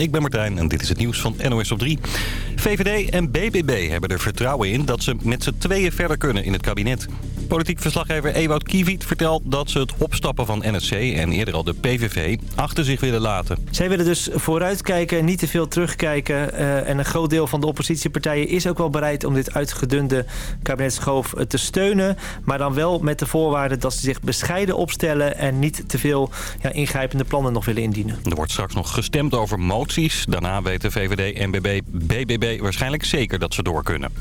ik ben Martijn en dit is het nieuws van NOS op 3. VVD en BBB hebben er vertrouwen in dat ze met z'n tweeën verder kunnen in het kabinet. Politiek verslaggever Ewout Kiewiet vertelt dat ze het opstappen van NSC en eerder al de PVV achter zich willen laten. Zij willen dus vooruitkijken, niet te veel terugkijken. Uh, en een groot deel van de oppositiepartijen is ook wel bereid om dit uitgedunde kabinetsschoof te steunen. Maar dan wel met de voorwaarde dat ze zich bescheiden opstellen en niet te veel ja, ingrijpende plannen nog willen indienen. Er wordt straks nog gestemd over moties. Daarna weten VVD en BBB waarschijnlijk zeker dat ze door kunnen.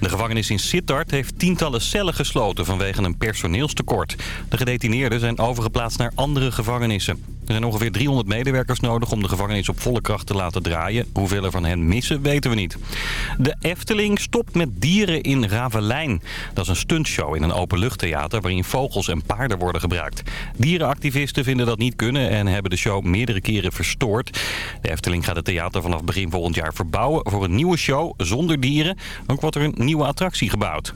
De gevangenis in Sittard heeft tientallen cellen gesloten vanwege een personeelstekort. De gedetineerden zijn overgeplaatst naar andere gevangenissen. Er zijn ongeveer 300 medewerkers nodig om de gevangenis op volle kracht te laten draaien. Hoeveel er van hen missen, weten we niet. De Efteling stopt met dieren in Ravelijn. Dat is een stuntshow in een openluchttheater waarin vogels en paarden worden gebruikt. Dierenactivisten vinden dat niet kunnen en hebben de show meerdere keren verstoord. De Efteling gaat het theater vanaf begin volgend jaar verbouwen voor een nieuwe show zonder dieren. Ook wordt er een nieuwe attractie gebouwd.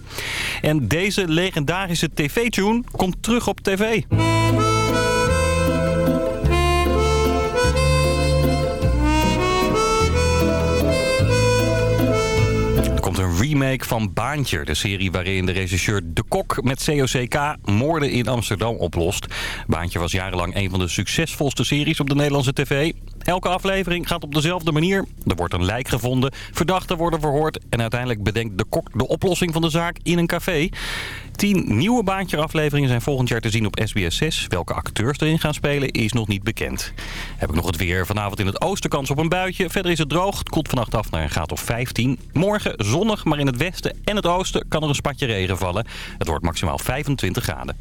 En deze legendarische tv-tune komt terug op tv. een remake van Baantje. De serie waarin de regisseur De Kok met COCK moorden in Amsterdam oplost. Baantje was jarenlang een van de succesvolste series op de Nederlandse tv. Elke aflevering gaat op dezelfde manier. Er wordt een lijk gevonden, verdachten worden verhoord... en uiteindelijk bedenkt de kok de oplossing van de zaak in een café. Tien nieuwe Baantje-afleveringen zijn volgend jaar te zien op SBS 6. Welke acteurs erin gaan spelen is nog niet bekend. Heb ik nog het weer. Vanavond in het oosten kans op een buitje. Verder is het droog. Het koelt vannacht af naar een graad of 15. Morgen zonnig, maar in het westen en het oosten kan er een spatje regen vallen. Het wordt maximaal 25 graden.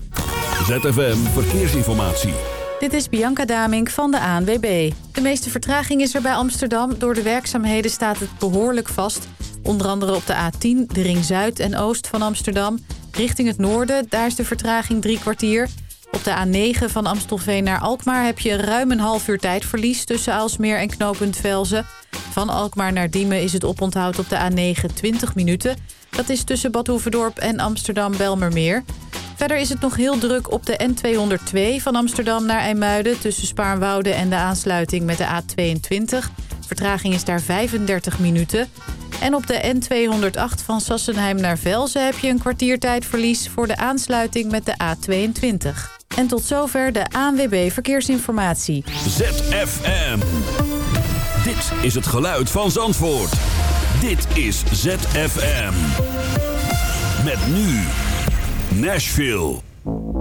ZFM Verkeersinformatie. Dit is Bianca Damink van de ANWB. De meeste vertraging is er bij Amsterdam. Door de werkzaamheden staat het behoorlijk vast. Onder andere op de A10, de ring Zuid en Oost van Amsterdam. Richting het noorden, daar is de vertraging drie kwartier. Op de A9 van Amstelveen naar Alkmaar heb je ruim een half uur tijdverlies... tussen Aalsmeer en knooppunt Velzen. Van Alkmaar naar Diemen is het oponthoud op de A9 20 minuten. Dat is tussen Bad en Amsterdam-Belmermeer. Verder is het nog heel druk op de N202 van Amsterdam naar IJmuiden... tussen Spaarnwoude en de aansluiting met de A22. Vertraging is daar 35 minuten. En op de N208 van Sassenheim naar Velzen heb je een kwartiertijdverlies... voor de aansluiting met de A22. En tot zover de ANWB Verkeersinformatie. ZFM. Dit is het geluid van Zandvoort. Dit is ZFM. Met nu Nashville.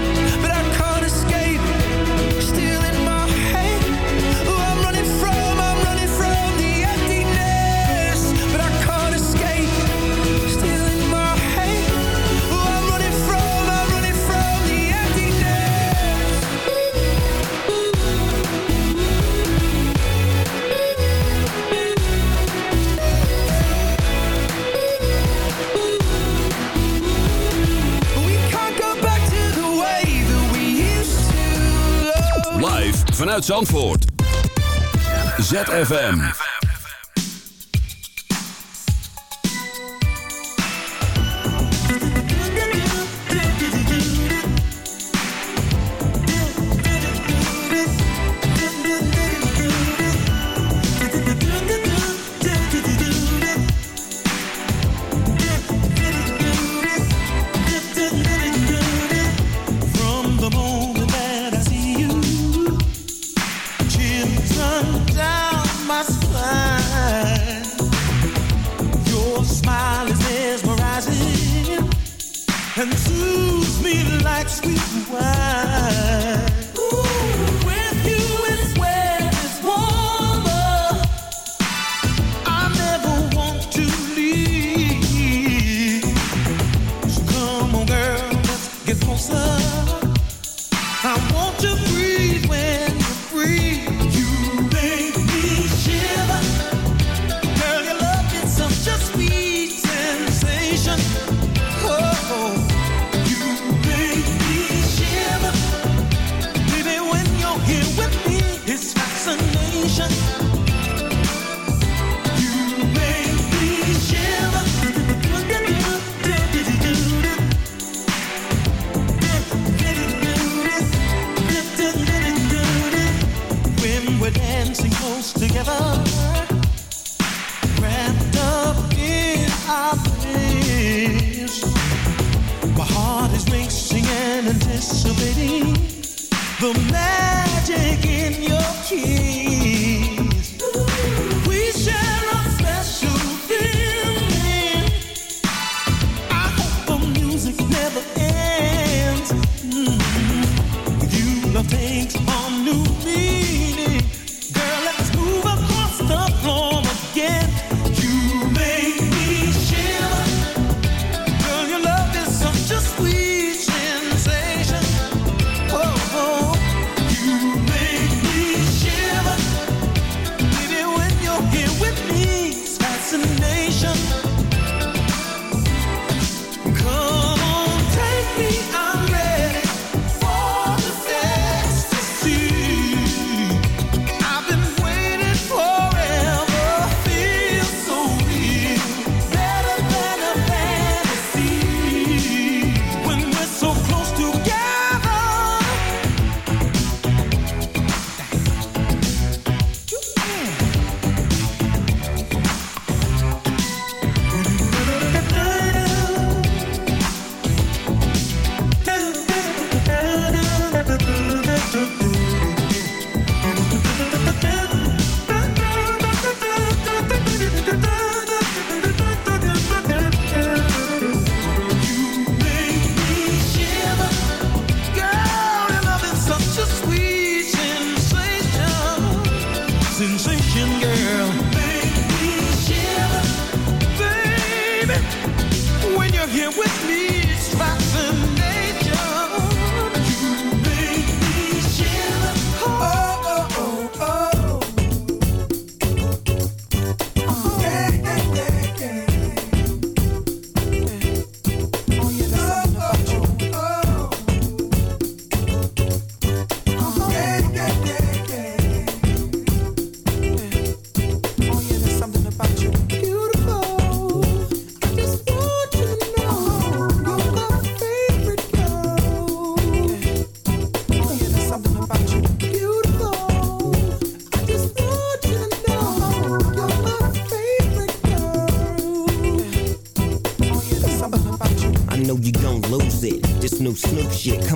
Vanuit Zandvoort. ZFM. lips.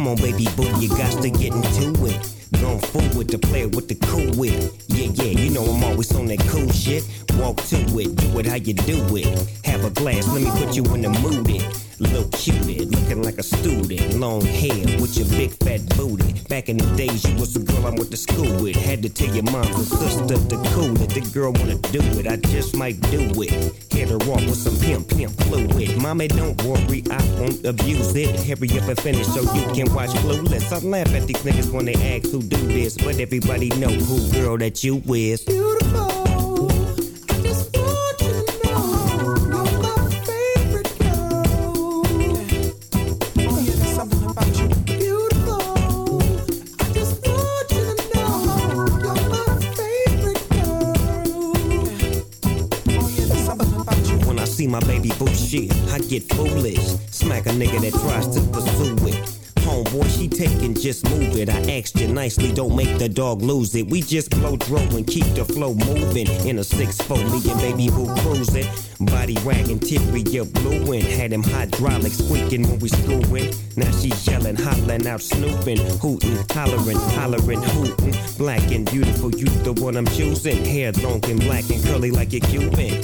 Come on, baby boo, you got to get into it. Going forward with the player with the cool wit. Yeah, yeah, you know I'm always on that cool shit. Walk to it, do it how you do it. Have a glass, let me put you in the mood. It. Little cutie, looking like a student. Long hair with your big fat booty. Back in the days, you was the girl I went to school with. Had to tell your mom and sister to cool it. The girl wanna do it, I just might do it. Hit her off with some pimp, pimp fluid. Mommy, don't abuse it. Hurry up and finish so you can watch Clueless. I laugh at these niggas when they ask who do this, but everybody know who girl that you is. Beautiful. I just want you to know you're my favorite girl. Yeah, something about you. Beautiful. I just want you to know you're my favorite girl. Yeah, something about you. When I see my baby boo shit, I get foolish. That tries to pursue it. Homeboy, she taking, just move it. I asked you nicely, don't make the dog lose it. We just blow throw and keep the flow moving. In a 6-4, me and baby who cruising. Body wagging, typically blueing. Had him hydraulics squeaking when we screwing. Now she yelling, hollering out, snooping, hooting, hollering, hollering, hooting. Black and beautiful, you the one I'm choosing. Hair long and black and curly like a Cuban.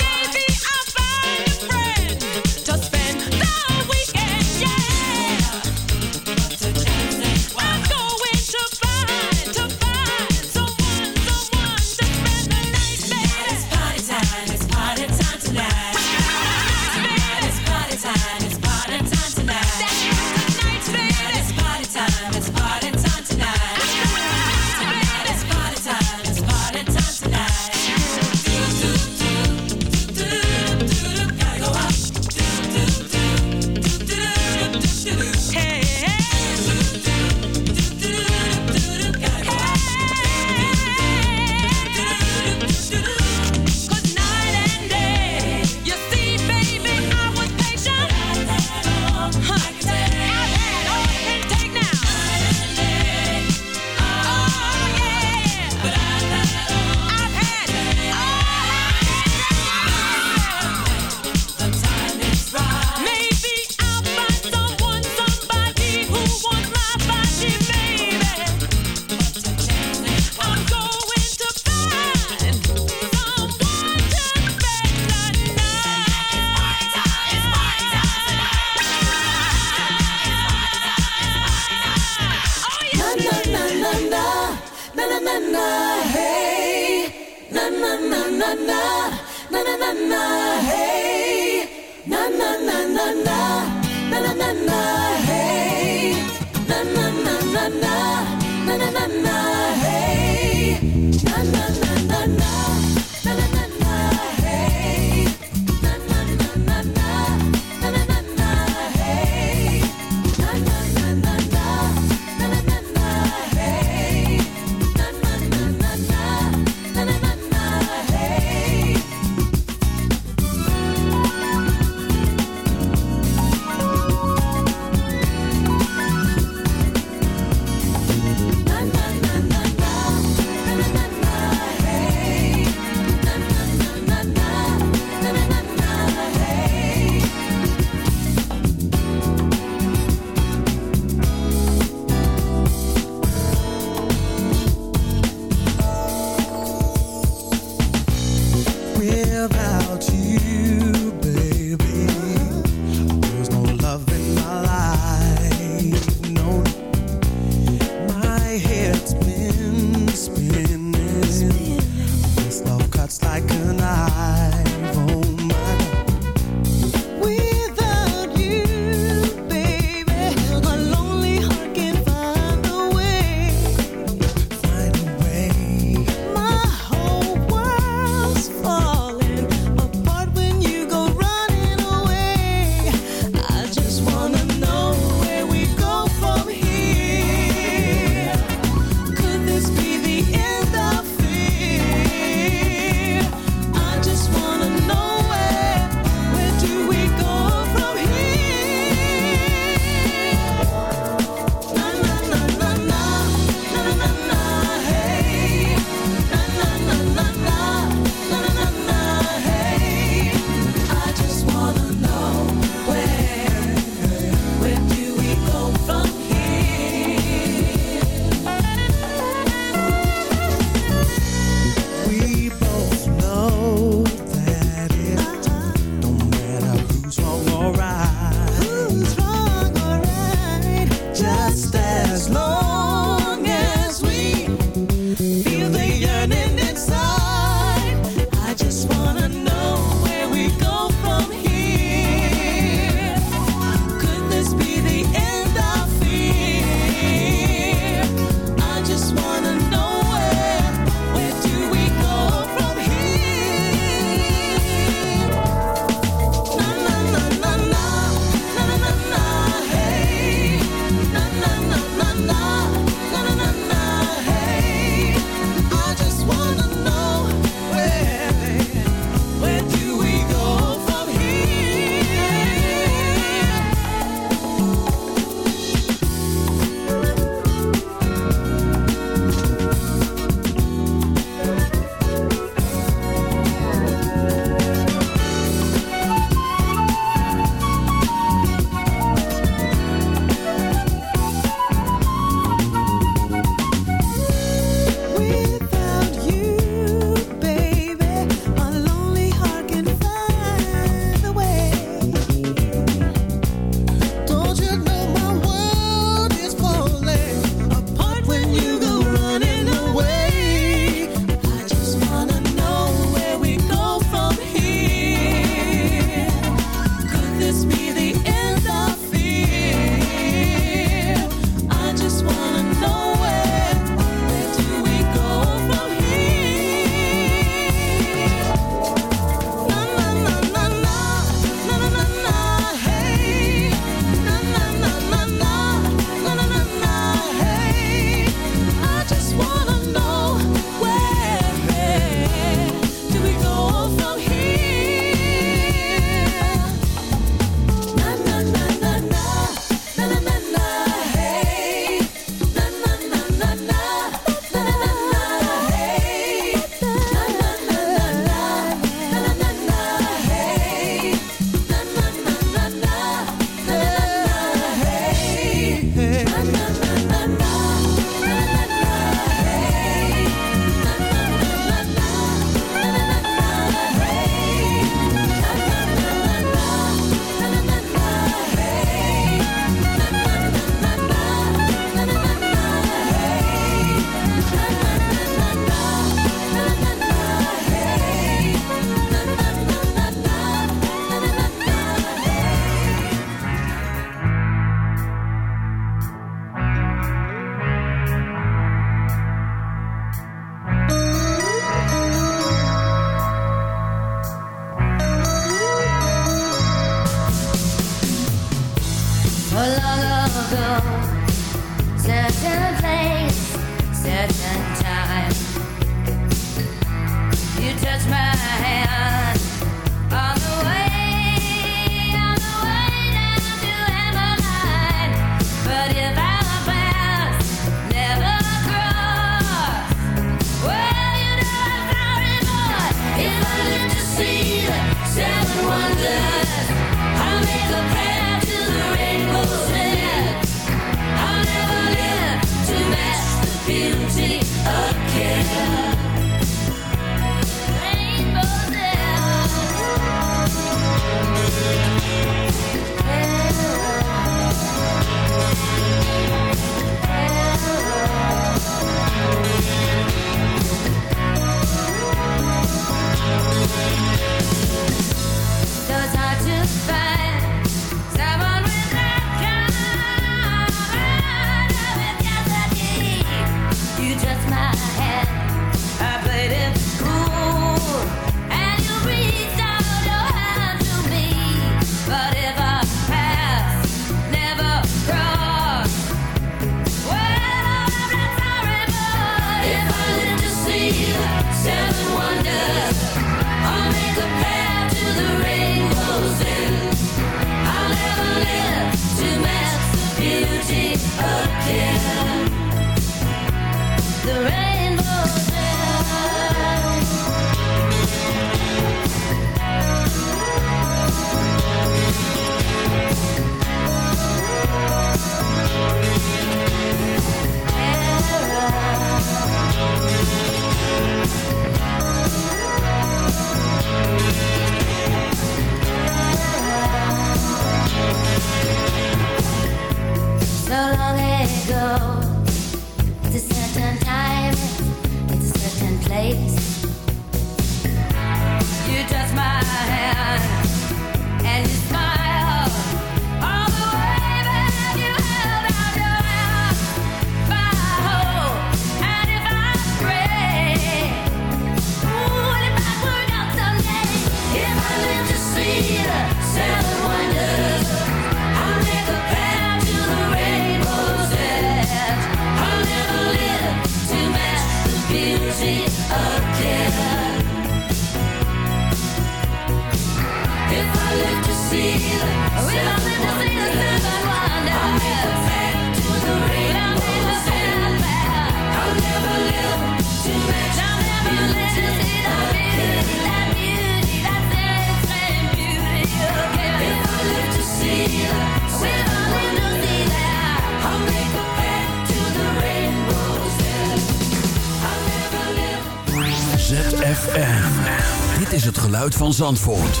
ZFM. Dit is het geluid van Zandvoort.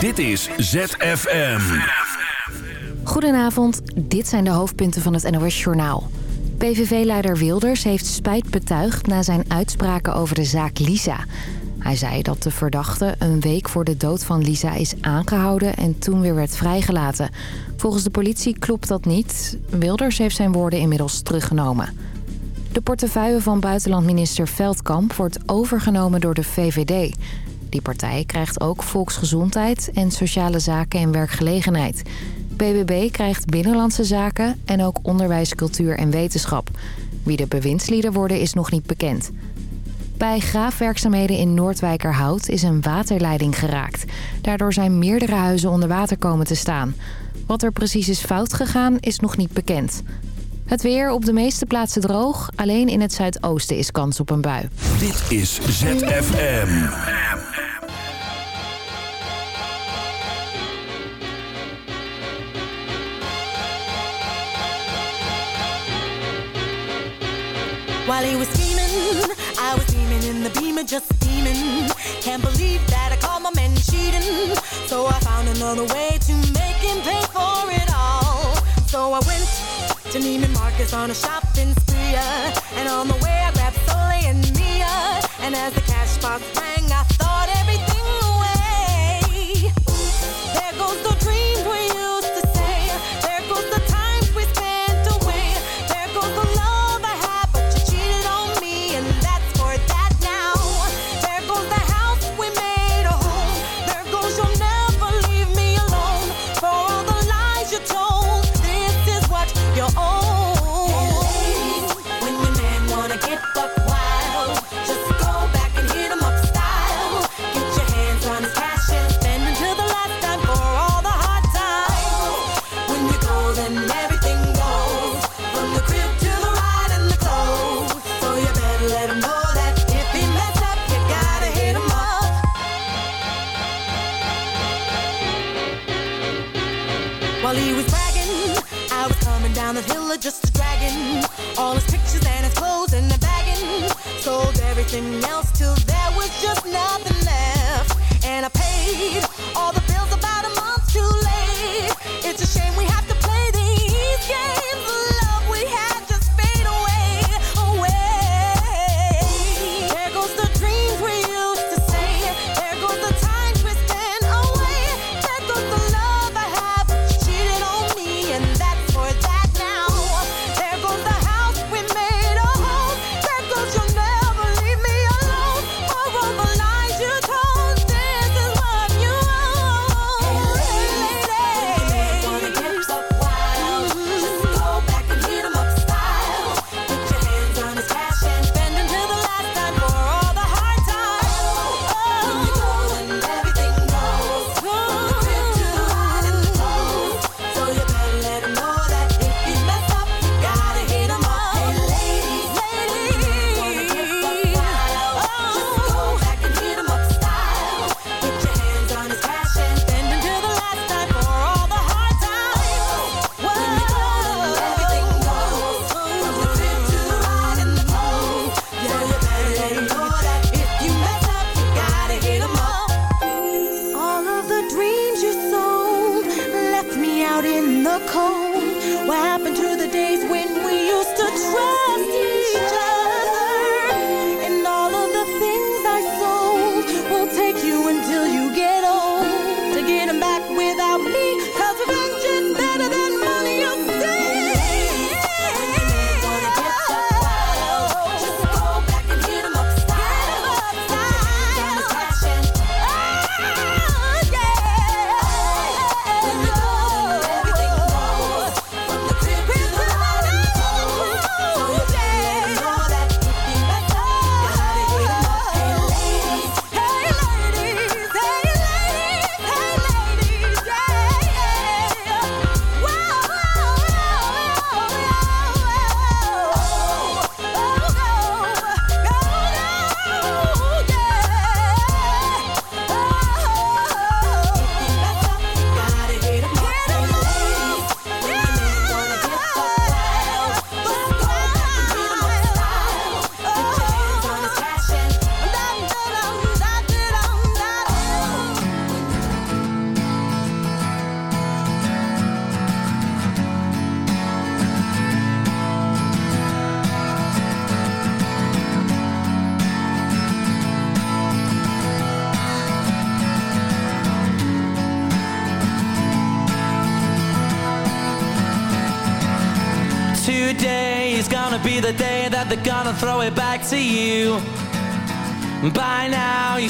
Dit is ZFM. Goedenavond, dit zijn de hoofdpunten van het NOS-journaal. PVV-leider Wilders heeft spijt betuigd na zijn uitspraken over de zaak Lisa. Hij zei dat de verdachte een week voor de dood van Lisa is aangehouden en toen weer werd vrijgelaten. Volgens de politie klopt dat niet. Wilders heeft zijn woorden inmiddels teruggenomen. De portefeuille van buitenlandminister Veldkamp wordt overgenomen door de VVD. Die partij krijgt ook volksgezondheid en sociale zaken en werkgelegenheid. BBB krijgt binnenlandse zaken en ook onderwijs, cultuur en wetenschap. Wie de bewindslieden worden is nog niet bekend. Bij graafwerkzaamheden in Noordwijkerhout is een waterleiding geraakt. Daardoor zijn meerdere huizen onder water komen te staan. Wat er precies is fout gegaan is nog niet bekend. Het weer op de meeste plaatsen droog. Alleen in het zuidoosten is kans op een bui. Dit is ZFM. While he was scheming, I was steaming in the beamer, just steaming. Can't believe that I caught my man cheating. So I found another way to make him pay for it all. So I went to Neiman Marcus on a shopping spree. uh, And on the way I grabbed Soleil and Mia. And as the cash box rang, I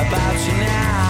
about you now.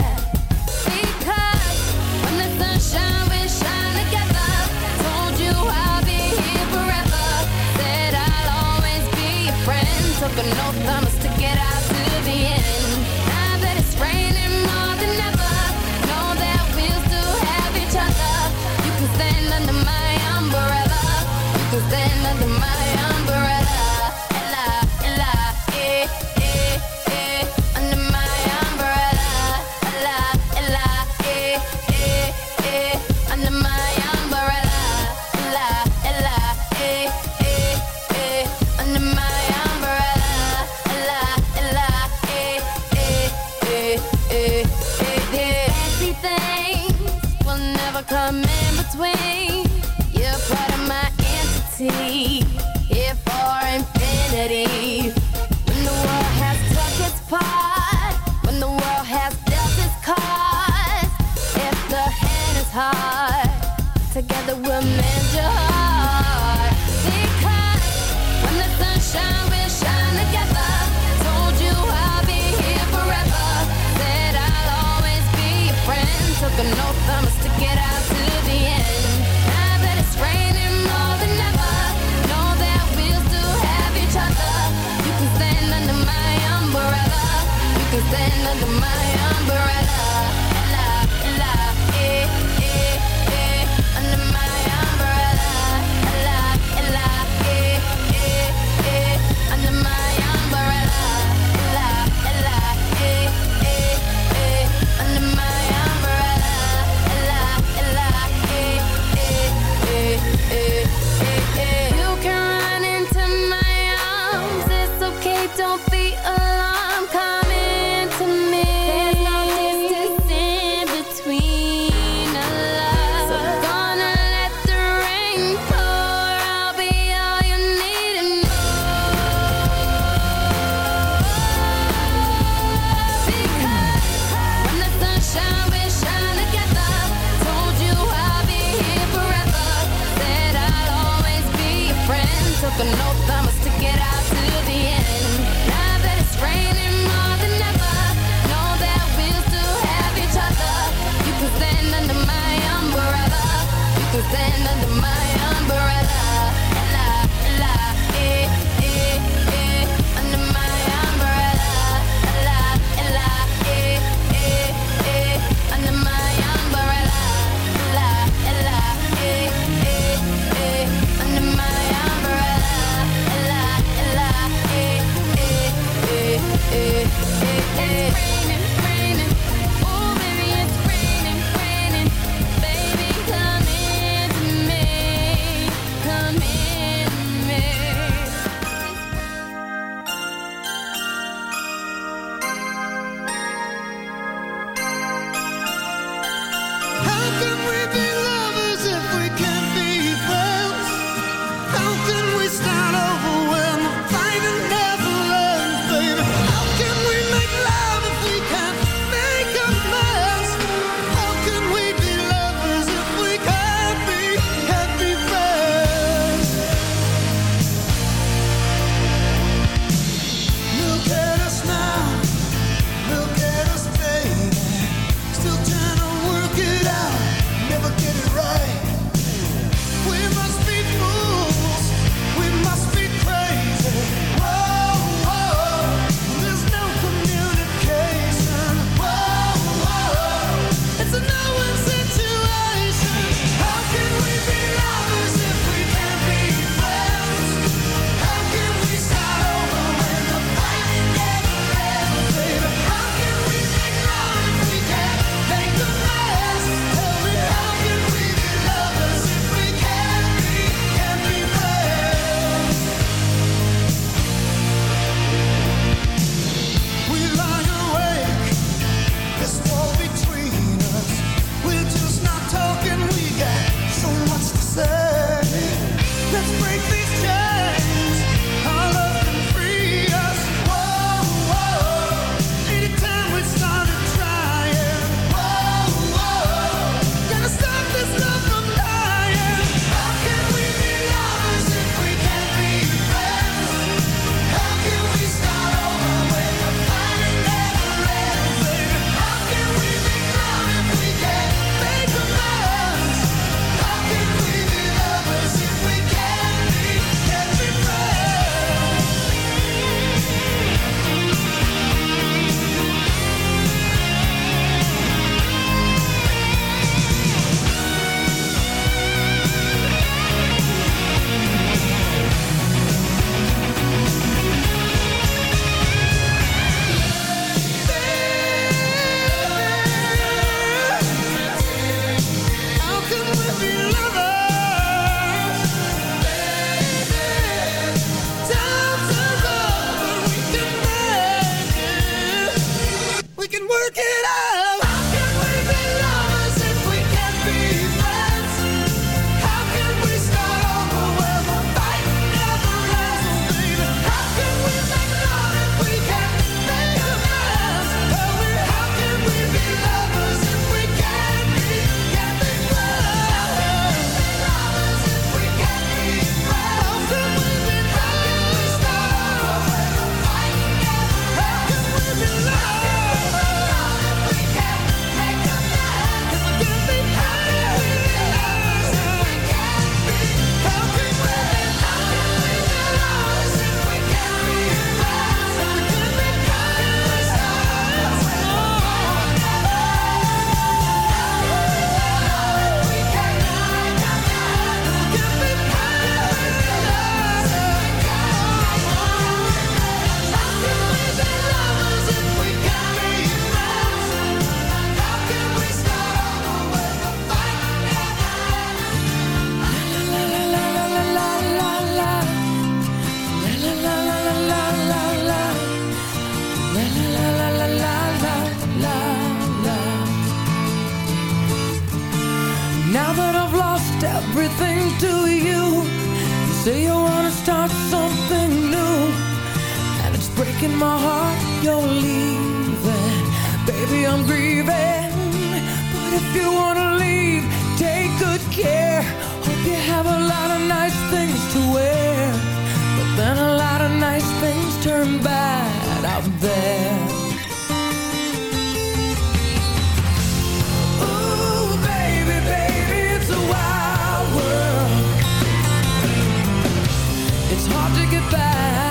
Start something new, and it's breaking my heart you're leaving. Baby, I'm grieving, but if you wanna leave, take good care. Hope you have a lot of nice things to wear, but then a lot of nice things turn bad out there. It's hard to get by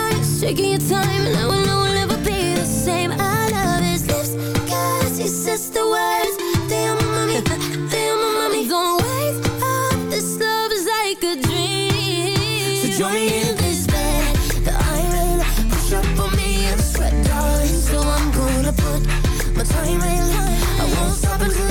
taking your time, and I will know we'll never be the same. I love his lips, cause he says the words. Mami, te amo, mami. Don't wake up, this love is like a dream. So join me in this bed that I'm. Push up on me and sweat, darling. So I'm gonna put my time in. I won't stop until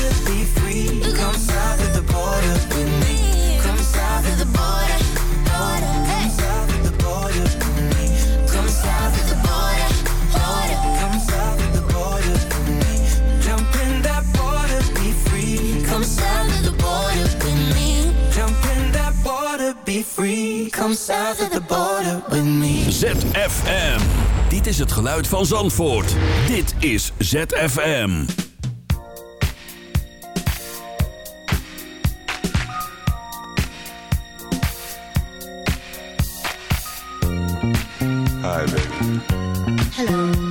Come south of the border with me. ZFM. Dit is het geluid van Zandvoort. Dit is ZFM. Hi, baby. Hello.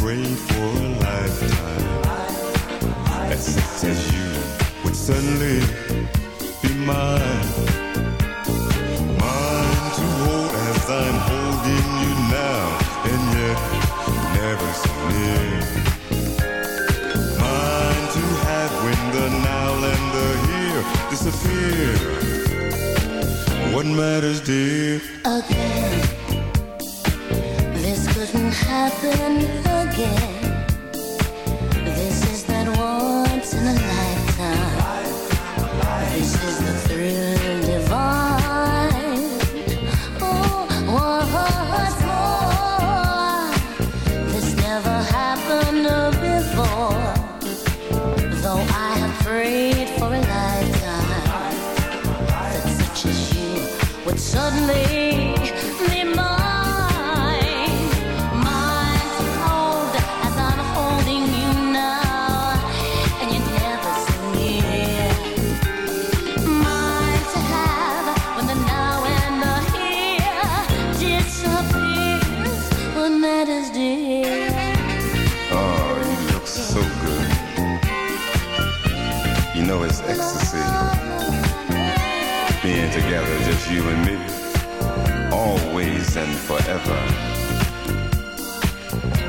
Have for a lifetime that such as you would suddenly be mine. Mine to hold as I'm holding you now, and yet never near. Mine to have when the now and the here disappear. What matters, dear? Again. This couldn't happen again.